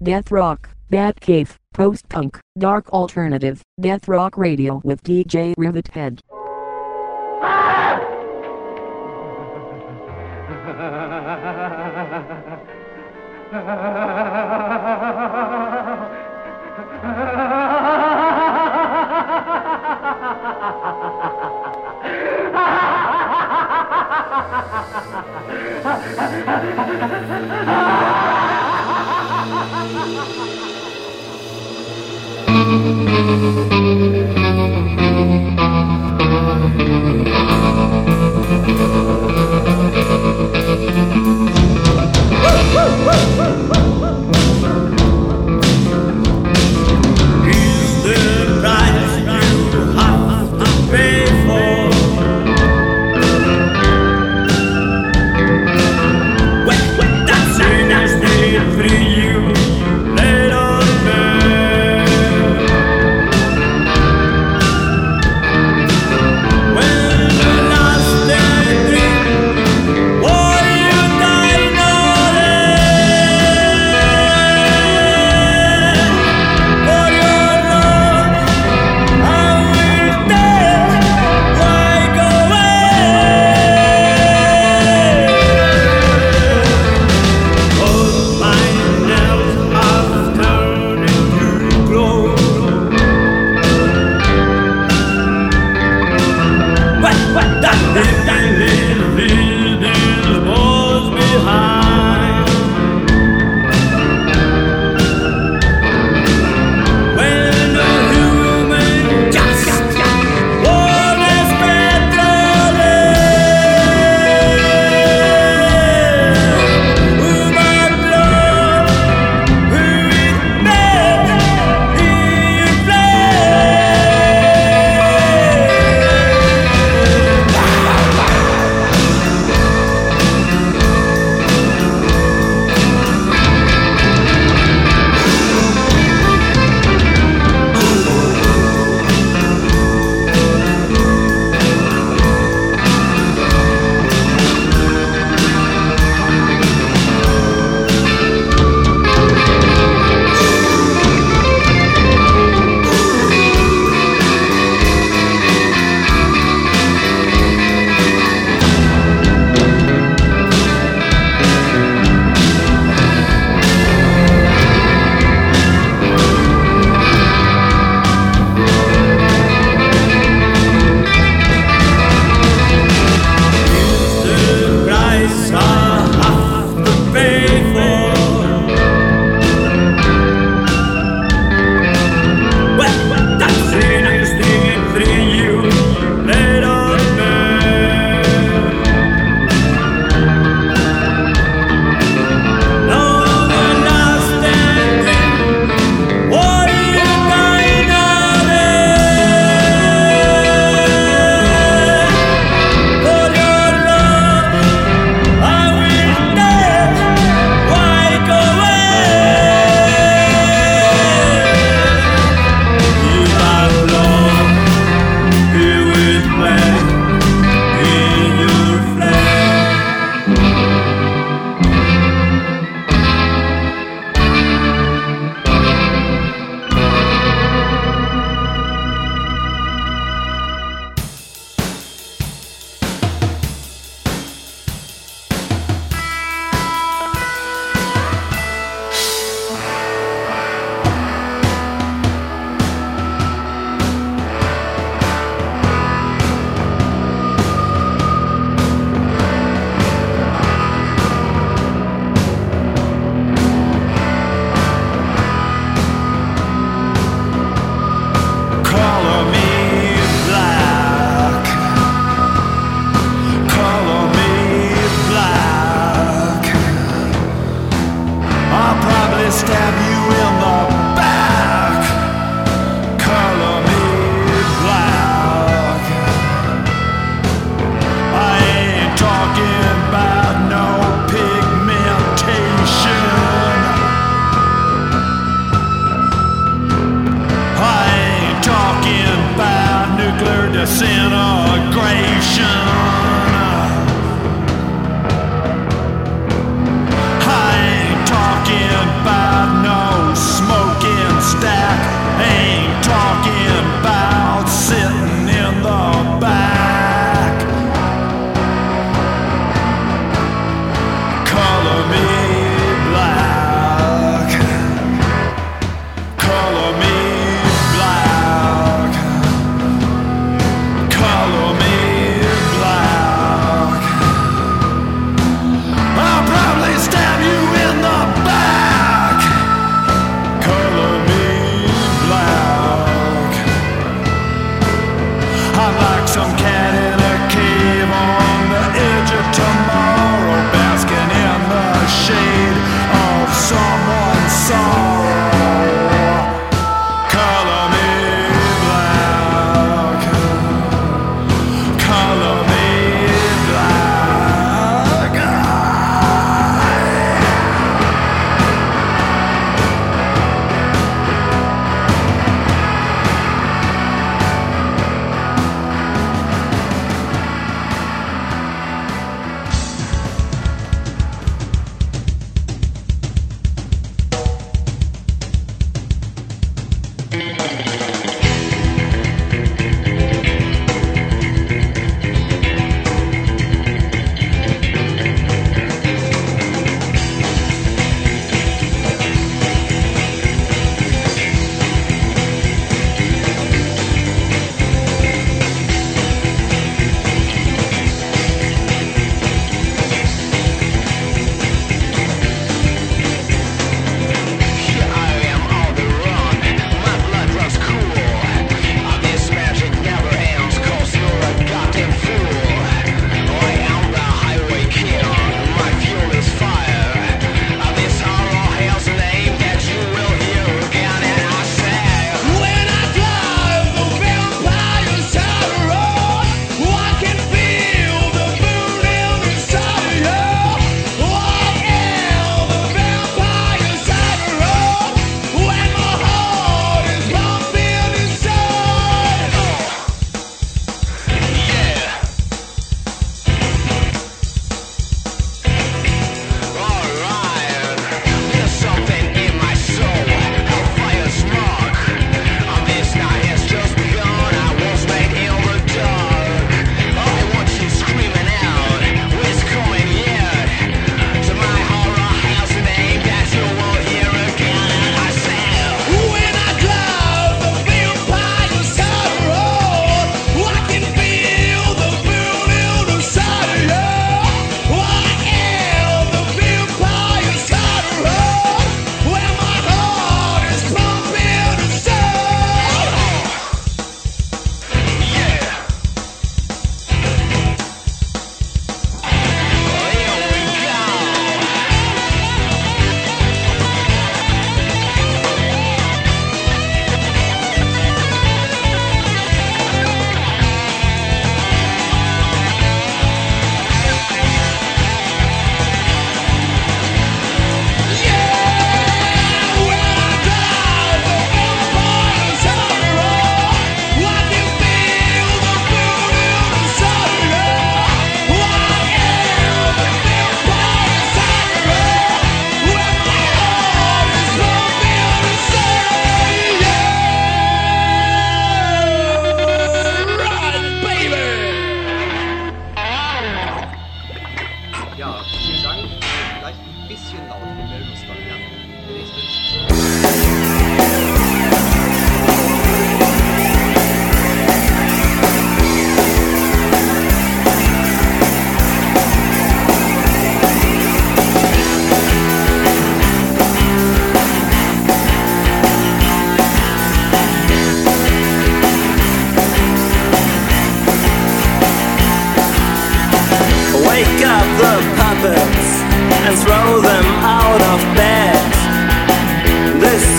Death Rock, Batcave, Post Punk, Dark Alternative, Death Rock Radio with DJ Rivithead. Woo!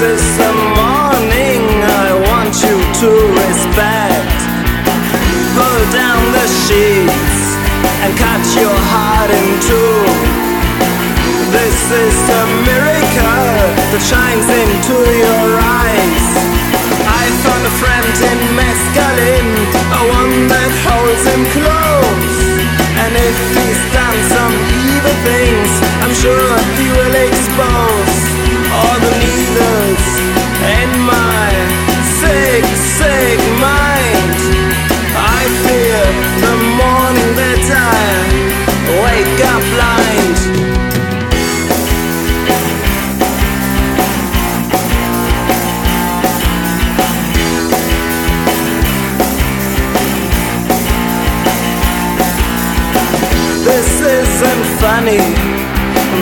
Is the morning I want you to respect. Pull down the sheets and cut your heart in two. This is the miracle that shines into your eyes. I found a friend in mescaline, a one that holds him close. And if he's done some evil things, I'm sure he will expose isn't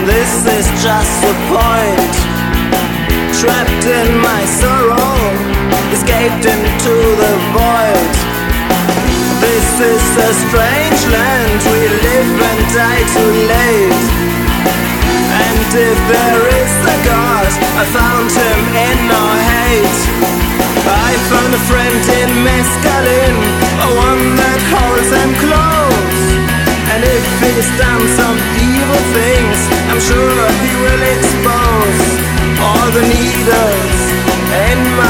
this is just a point. Trapped in my sorrow, escaped into the void. This is a strange land, we live and die too late. And if there is a God, I found him in our hate. I found a friend in mescaline, a one that holds him close. And if he's done some evil things, I'm sure he will expose all the needles in my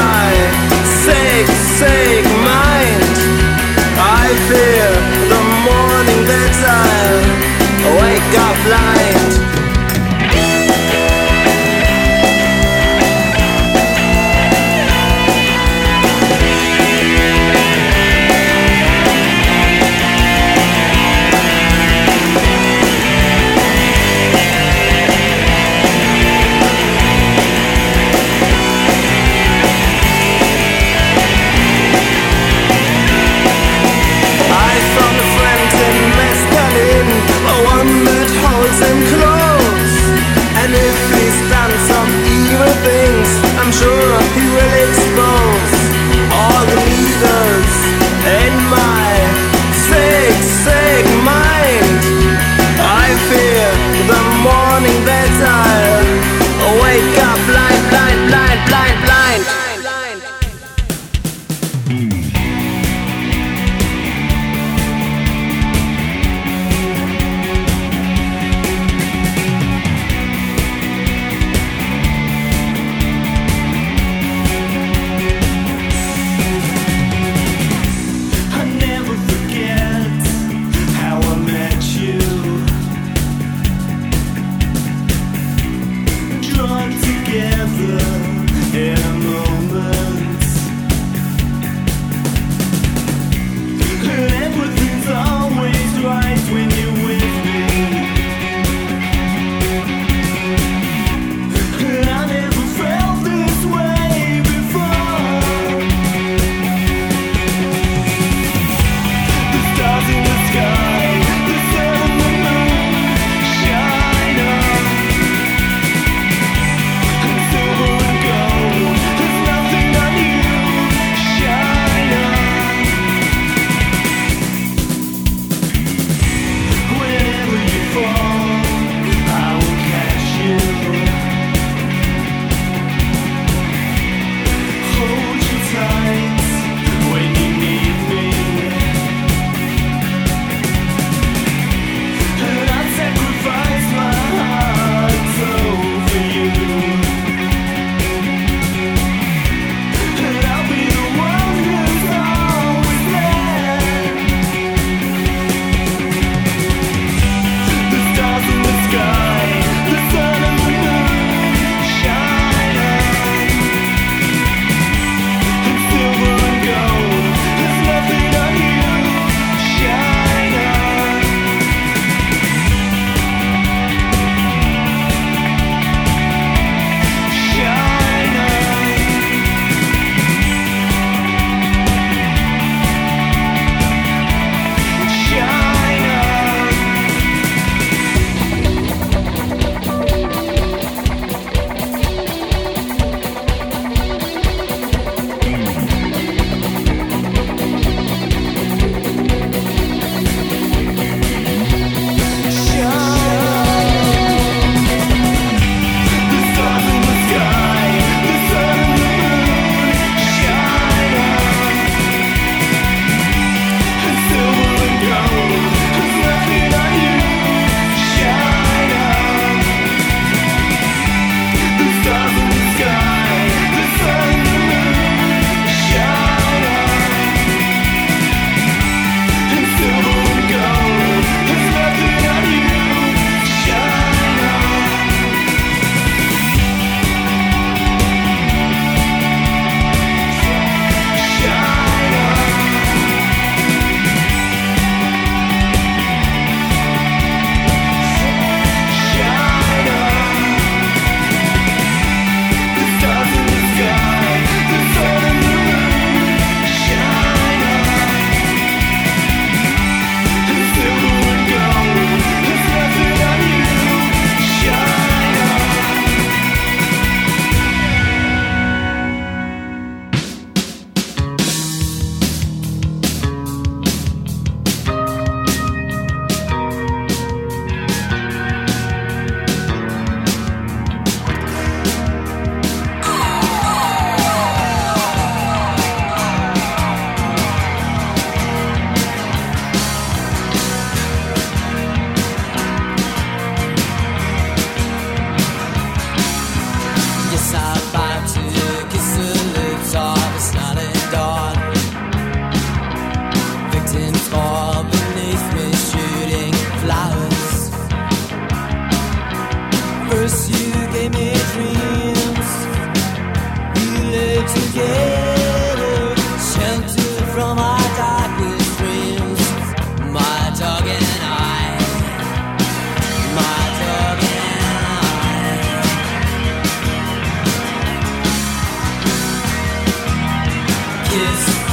kiss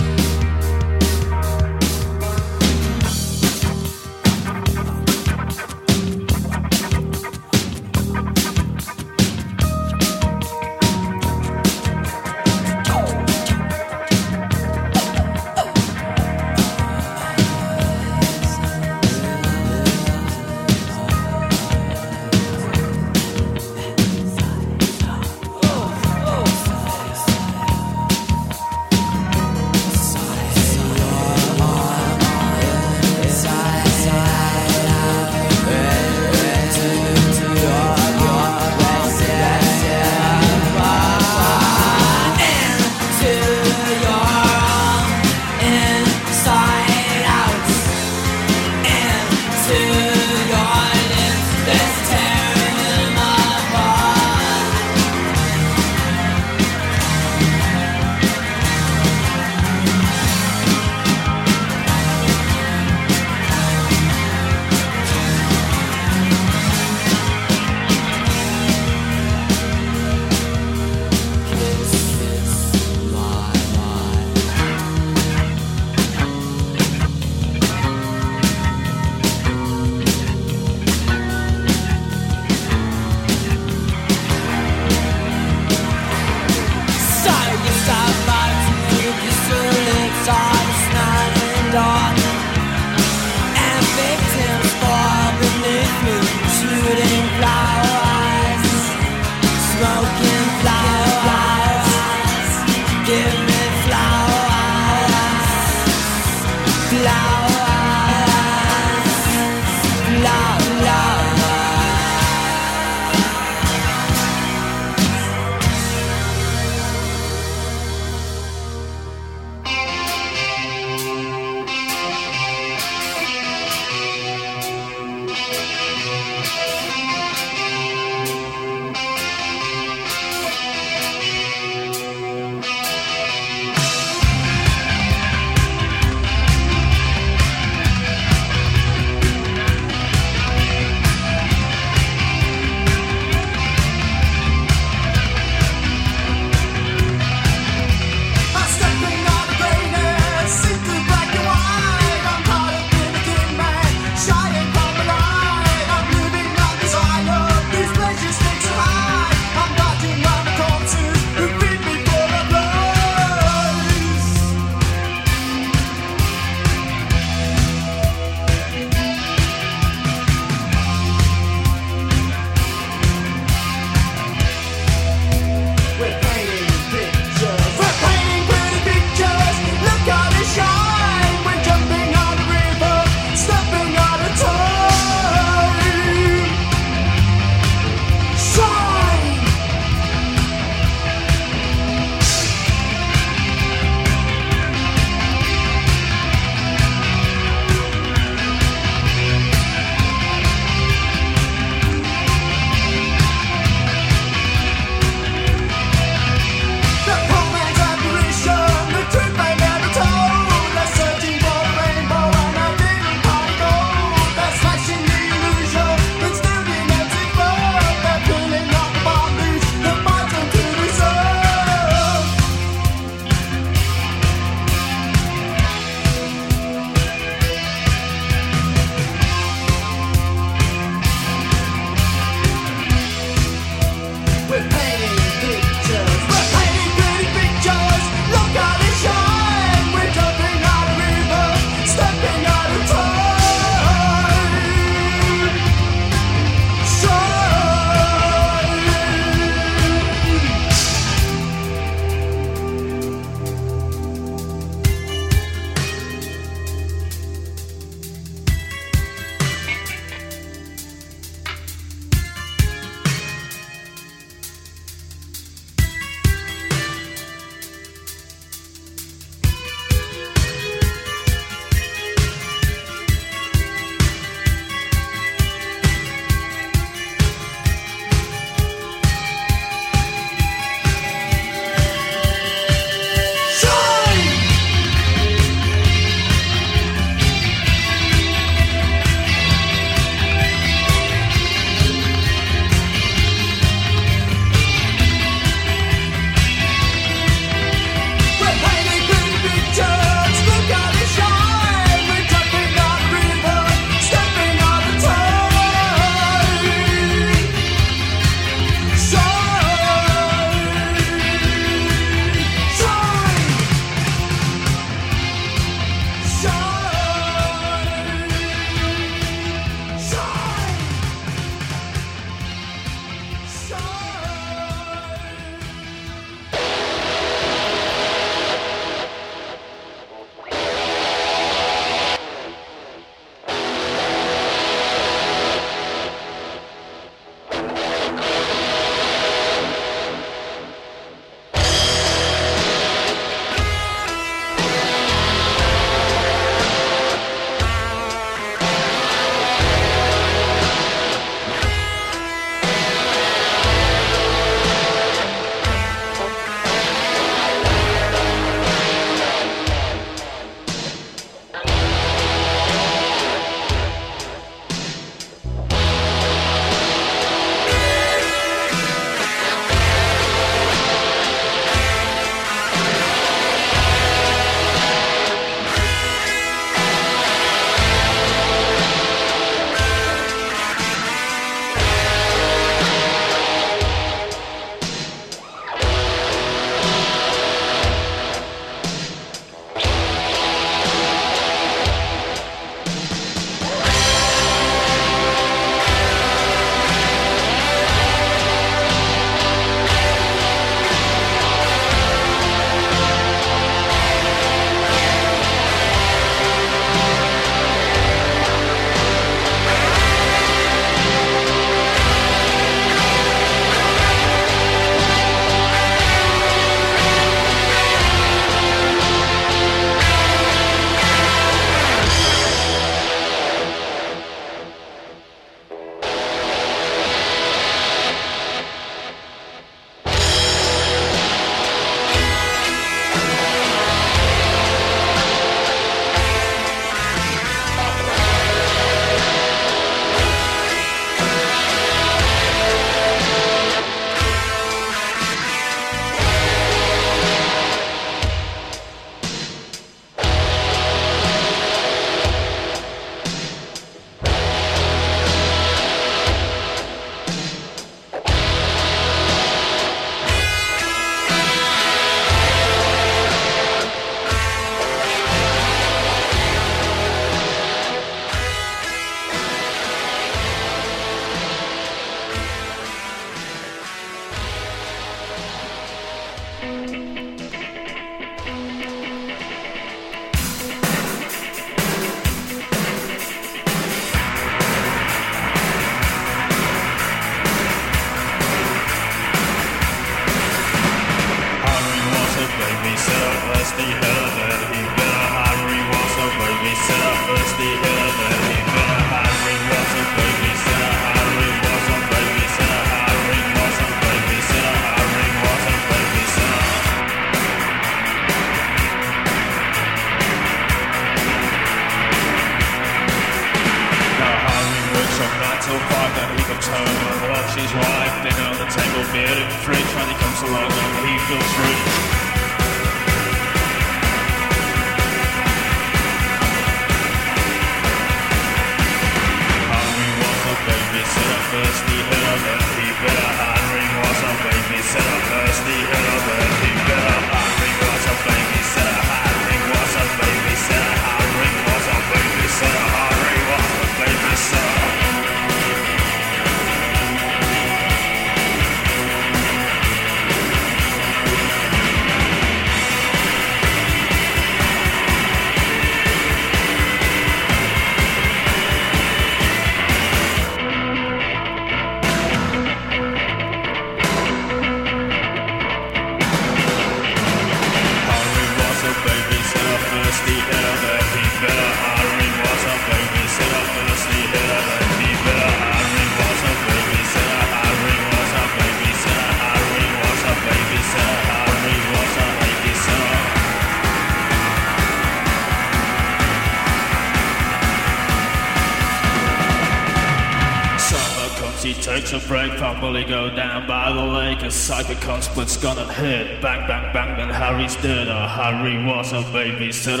like a cosplit's gone and hit. Bang, bang, bang, then Harry's dead. Uh, Harry was a baby, said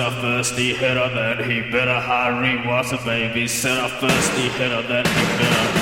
he hit her, then he better. Harry was a baby, said he hit her, then he better.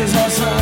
And loses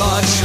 another